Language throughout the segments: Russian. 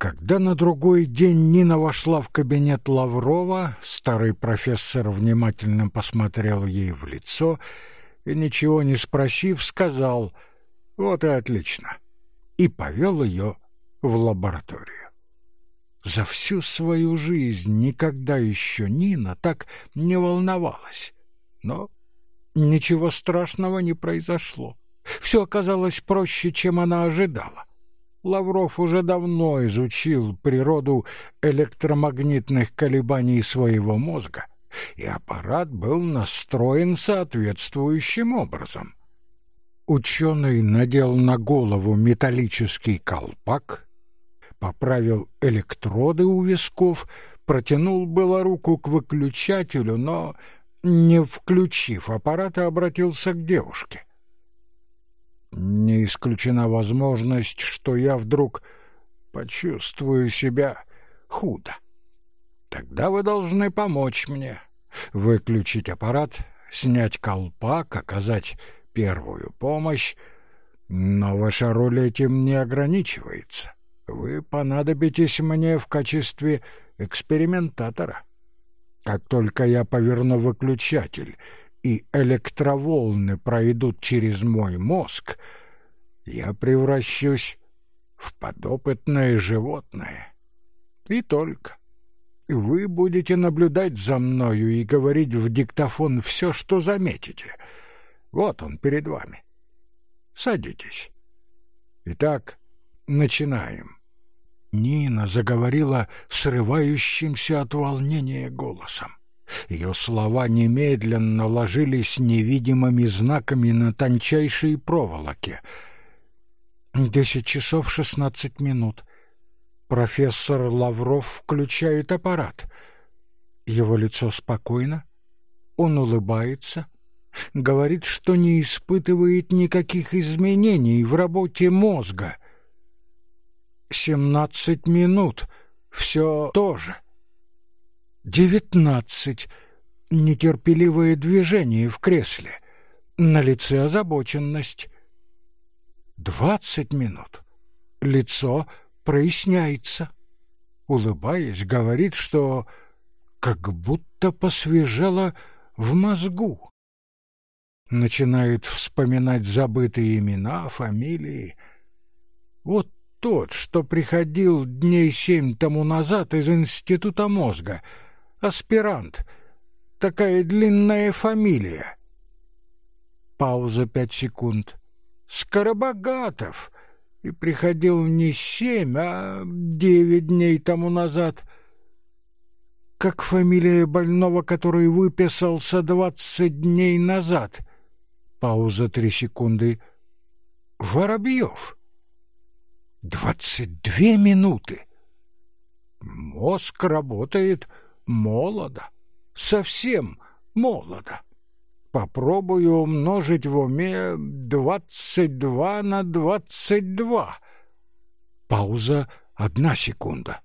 Когда на другой день Нина вошла в кабинет Лаврова, старый профессор внимательно посмотрел ей в лицо и, ничего не спросив, сказал «Вот и отлично» и повел ее в лабораторию. За всю свою жизнь никогда еще Нина так не волновалась, но ничего страшного не произошло. Все оказалось проще, чем она ожидала. Лавров уже давно изучил природу электромагнитных колебаний своего мозга, и аппарат был настроен соответствующим образом. Ученый надел на голову металлический колпак, поправил электроды у висков, протянул было руку к выключателю, но, не включив аппарата, обратился к девушке. Не исключена возможность, что я вдруг почувствую себя худо. Тогда вы должны помочь мне. Выключить аппарат, снять колпак, оказать первую помощь. Но ваша роль этим не ограничивается. Вы понадобитесь мне в качестве экспериментатора. Как только я поверну выключатель и электроволны пройдут через мой мозг, я превращусь в подопытное животное. И только. Вы будете наблюдать за мною и говорить в диктофон все, что заметите. Вот он перед вами. Садитесь. Итак, начинаем. Нина заговорила срывающимся от волнения голосом. Ее слова немедленно ложились невидимыми знаками на тончайшие проволоки. Десять часов шестнадцать минут. Профессор Лавров включает аппарат. Его лицо спокойно. Он улыбается. Говорит, что не испытывает никаких изменений в работе мозга. Семнадцать минут. Все то же. — Девятнадцать. Нетерпеливое движение в кресле. На лице озабоченность. Двадцать минут. Лицо проясняется. Улыбаясь, говорит, что как будто посвежело в мозгу. Начинает вспоминать забытые имена, фамилии. Вот тот, что приходил дней семь тому назад из института мозга — аспирант. Такая длинная фамилия. Пауза пять секунд. Скоробогатов. И приходил не семь, а девять дней тому назад. Как фамилия больного, который выписался двадцать дней назад? Пауза три секунды. Воробьев. Двадцать две минуты. Мозг работает молодо, совсем молодо. Попробую умножить в уме двадцать два на двадцать два. Пауза одна секунда.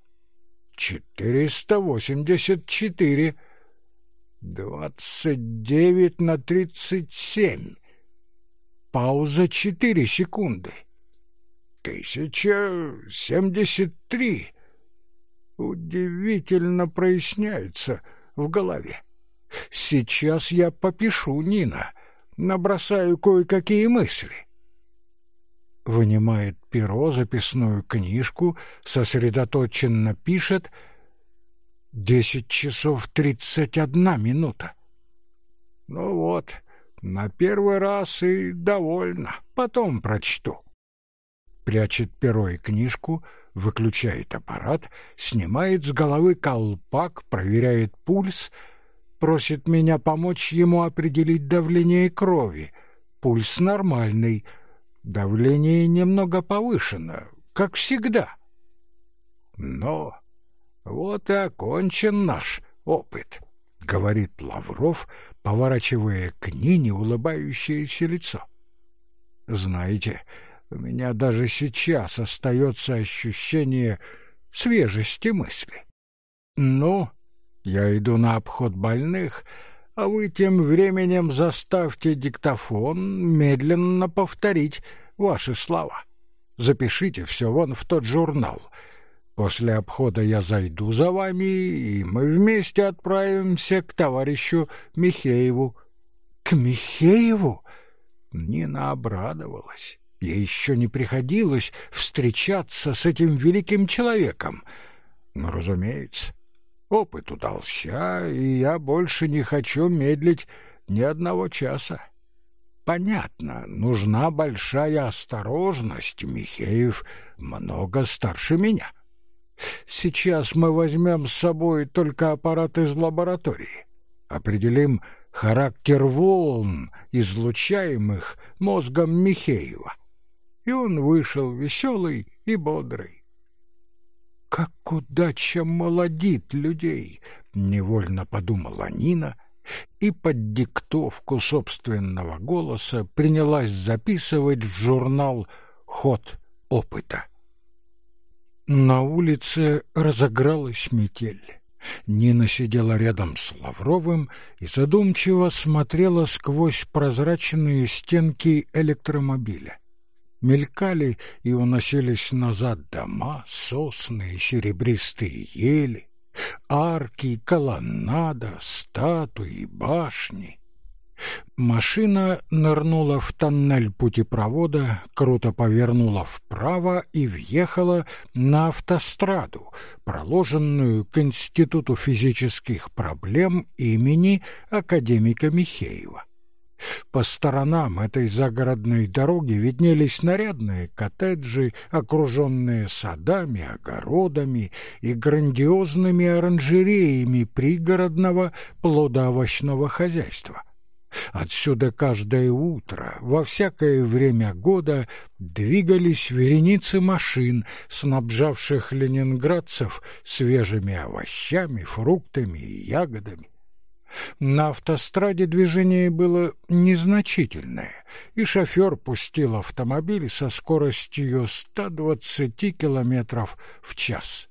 Четыреста восемьдесят четыре. Двадцать девять на тридцать семь. Пауза четыре секунды. Тысяча семьдесят три удивительно проясняется в голове. Сейчас я попишу, Нина, набросаю кое-какие мысли. Вынимает перо, записную книжку, сосредоточенно пишет «Десять часов тридцать одна минута». Ну вот, на первый раз и довольно, потом прочту. Прячет перо и книжку, выключает аппарат, снимает с головы колпак, проверяет пульс, просит меня помочь ему определить давление крови. Пульс нормальный, давление немного повышено, как всегда. Но вот и окончен наш опыт, — говорит Лавров, поворачивая к Нине улыбающееся лицо. Знаете, — у меня даже сейчас остается ощущение свежести мысли. Ну, я иду на обход больных, а вы тем временем заставьте диктофон медленно повторить ваши слова. Запишите все вон в тот журнал. После обхода я зайду за вами, и мы вместе отправимся к товарищу Михееву». «К Михееву?» Нина обрадовалась. Ей еще не приходилось встречаться с этим великим человеком. Но, разумеется, опыт удался, и я больше не хочу медлить ни одного часа. Понятно, нужна большая осторожность, Михеев много старше меня. Сейчас мы возьмем с собой только аппарат из лаборатории. Определим характер волн, излучаемых мозгом Михеева. И он вышел веселый и бодрый. «Как удача молодит людей!» — невольно подумала Нина — и под диктовку собственного голоса принялась записывать в журнал «Ход опыта». На улице разыгралась метель. Нина сидела рядом с Лавровым и задумчиво смотрела сквозь прозрачные стенки электромобиля. Мелькали и уносились назад дома, сосны и серебристые ели арки, колоннада, статуи, башни. Машина нырнула в тоннель путепровода, круто повернула вправо и въехала на автостраду, проложенную к Институту физических проблем имени академика Михеева. По сторонам этой загородной дороги виднелись нарядные коттеджи, окруженные садами, огородами и грандиозными оранжереями пригородного плодоовощного хозяйства. Отсюда каждое утро, во всякое время года, двигались вереницы машин, снабжавших ленинградцев свежими овощами, фруктами и ягодами. На автостраде движение было незначительное, и шофер пустил автомобиль со скоростью 120 километров в час.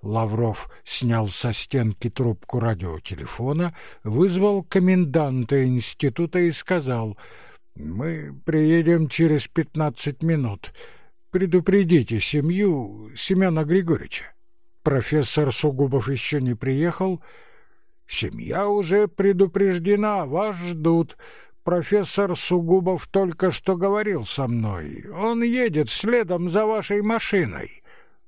Лавров снял со стенки трубку радиотелефона, вызвал коменданта института и сказал «Мы приедем через пятнадцать минут. Предупредите семью Семена Григорьевича». Профессор Сугубов еще не приехал, — Семья уже предупреждена, вас ждут. Профессор Сугубов только что говорил со мной. Он едет следом за вашей машиной.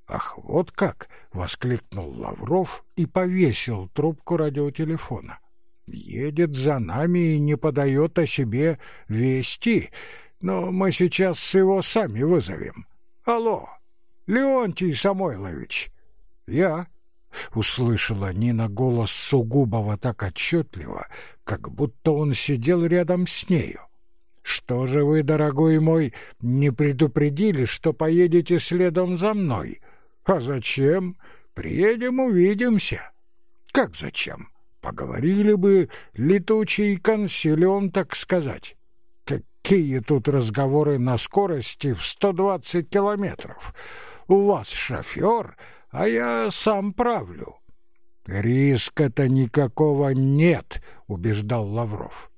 Ах, вот как, воскликнул Лавров и повесил трубку радиотелефона. Едет за нами и не подает о себе вести, но мы сейчас его сами вызовем. Алло, Леонтий Самойлович. Я Услышала Нина голос Сугубова так отчетливо, как будто он сидел рядом с нею. «Что же вы, дорогой мой, не предупредили, что поедете следом за мной? А зачем? Приедем, увидимся». «Как зачем? Поговорили бы летучий консилиум, так сказать». Какие тут разговоры на скорости в сто двадцать километров? У вас шофер, а я сам правлю. Риска-то никакого нет, убеждал Лавров.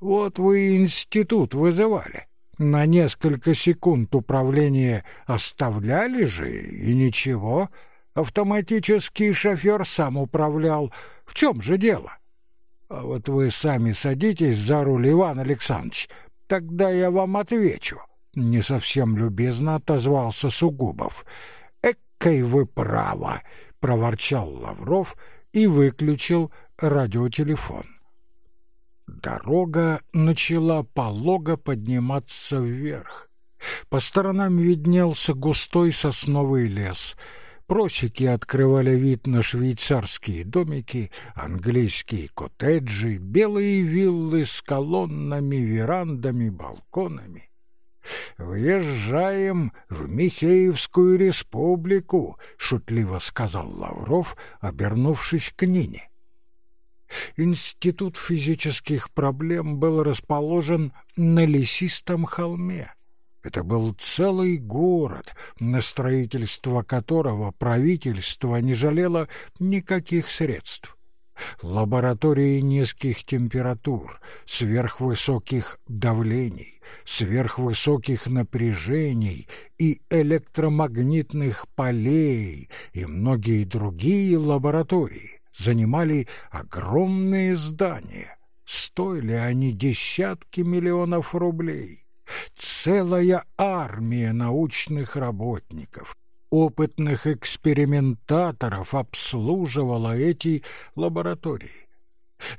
Вот вы институт вызывали. На несколько секунд управление оставляли же, и ничего. Автоматический шофер сам управлял. В чем же дело? А вот вы сами садитесь за руль, Иван Александрович, тогда я вам отвечу. Не совсем любезно отозвался Сугубов. «Экой вы право!» — проворчал Лавров и выключил радиотелефон. Дорога начала полого подниматься вверх. По сторонам виднелся густой сосновый лес. Просеки открывали вид на швейцарские домики, английские коттеджи, белые виллы с колоннами, верандами, балконами. «Въезжаем в Михеевскую республику», — шутливо сказал Лавров, обернувшись к Нине. Институт физических проблем был расположен на лесистом холме. Это был целый город, на строительство которого правительство не жалело никаких средств. Лаборатории низких температур, сверхвысоких давлений, сверхвысоких напряжений и электромагнитных полей и многие другие лаборатории занимали огромные здания. Стоили они десятки миллионов рублей. Целая армия научных работников, опытных экспериментаторов обслуживала эти лаборатории.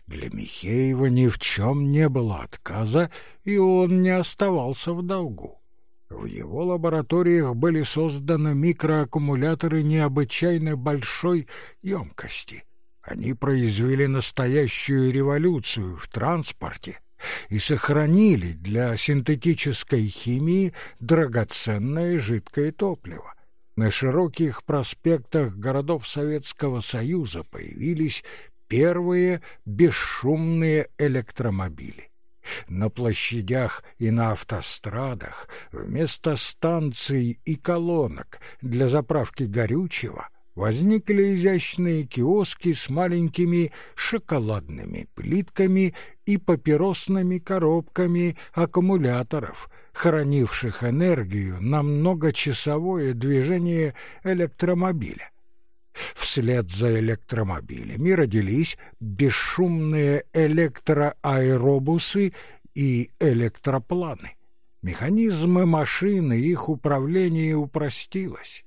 Для Михеева ни в чем не было отказа, и он не оставался в долгу. В его лабораториях были созданы микроаккумуляторы необычайно большой емкости. Они произвели настоящую революцию в транспорте и сохранили для синтетической химии драгоценное жидкое топливо. На широких проспектах городов Советского Союза появились первые бесшумные электромобили. На площадях и на автострадах вместо станций и колонок для заправки горючего возникли изящные киоски с маленькими шоколадными плитками и папиросными коробками аккумуляторов, хранивших энергию на многочасовое движение электромобиля. Вслед за электромобилями родились бесшумные электроаэробусы и электропланы. Механизмы машины их управление упростилось.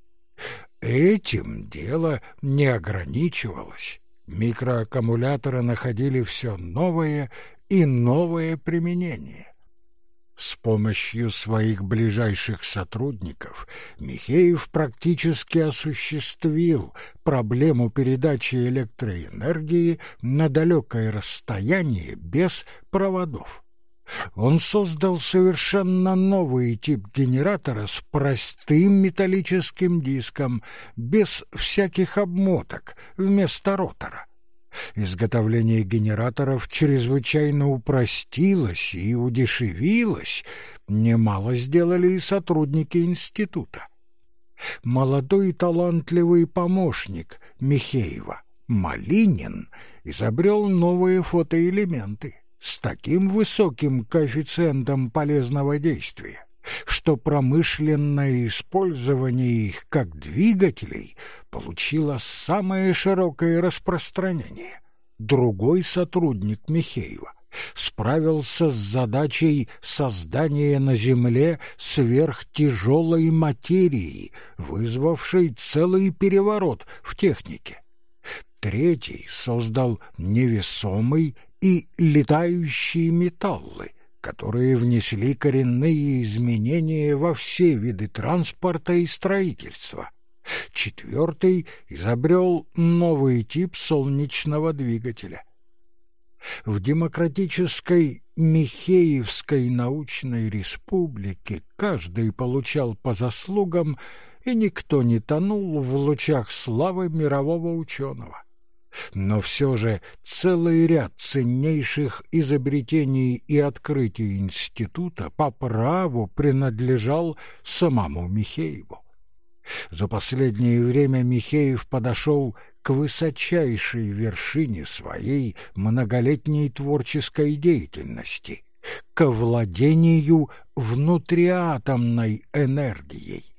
Этим дело не ограничивалось. Микроаккумуляторы находили все новое и новое применение. С помощью своих ближайших сотрудников Михеев практически осуществил проблему передачи электроэнергии на далекое расстояние без проводов. Он создал совершенно новый тип генератора с простым металлическим диском, без всяких обмоток, вместо ротора. Изготовление генераторов чрезвычайно упростилось и удешевилось, немало сделали и сотрудники института. Молодой талантливый помощник Михеева, Малинин, изобрел новые фотоэлементы с таким высоким коэффициентом полезного действия, что промышленное использование их как двигателей получило самое широкое распространение. Другой сотрудник Михеева справился с задачей создания на Земле сверхтяжелой материи, вызвавшей целый переворот в технике. Третий создал невесомый и летающие металлы, которые внесли коренные изменения во все виды транспорта и строительства. Четвертый изобрел новый тип солнечного двигателя. В демократической Михеевской научной республике каждый получал по заслугам, и никто не тонул в лучах славы мирового ученого. Но все же целый ряд ценнейших изобретений и открытий института по праву принадлежал самому Михееву. За последнее время Михеев подошел к высочайшей вершине своей многолетней творческой деятельности, к владению внутриатомной энергией.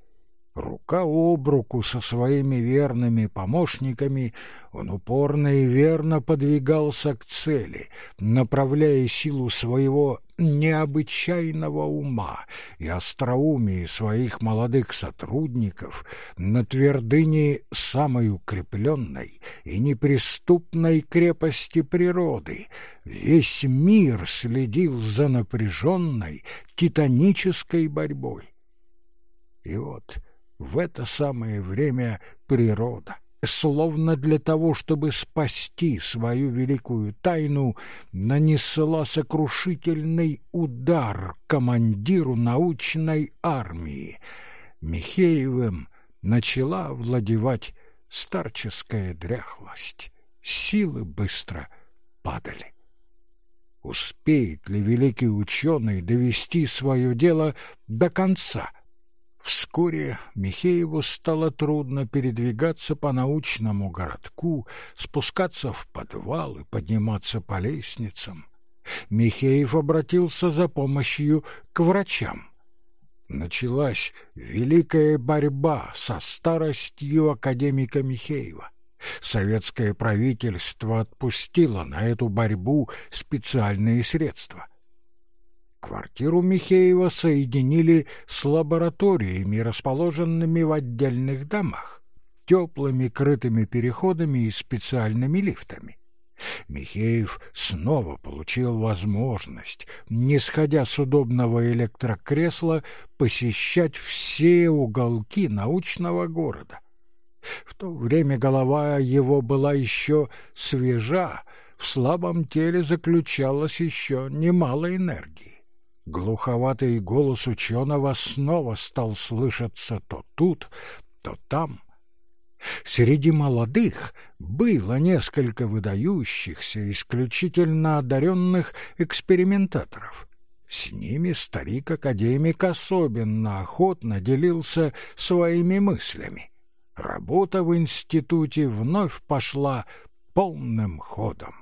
Рука об руку со своими верными помощниками он упорно и верно подвигался к цели, направляя силу своего необычайного ума и остроумие своих молодых сотрудников на твердыне самой укрепленной и неприступной крепости природы. Весь мир следил за напряженной титанической борьбой. И вот в это самое время природа, словно для того, чтобы спасти свою великую тайну, нанесла сокрушительный удар командиру научной армии. Михеевым начала владевать старческая дряхлость. Силы быстро падали. Успеет ли великий ученый довести свое дело до конца — Вскоре Михееву стало трудно передвигаться по научному городку, спускаться в подвал и подниматься по лестницам. Михеев обратился за помощью к врачам. Началась великая борьба со старостью академика Михеева. Советское правительство отпустило на эту борьбу специальные средства. Квартиру Михеева соединили с лабораториями, расположенными в отдельных домах, теплыми крытыми переходами и специальными лифтами. Михеев снова получил возможность, не сходя с удобного электрокресла, посещать все уголки научного города. В то время голова его была еще свежа, в слабом теле заключалось еще немало энергии. Глуховатый голос ученого снова стал слышаться то тут, то там. Среди молодых было несколько выдающихся, исключительно одаренных экспериментаторов. С ними старик-академик особенно охотно делился своими мыслями. Работа в институте вновь пошла полным ходом.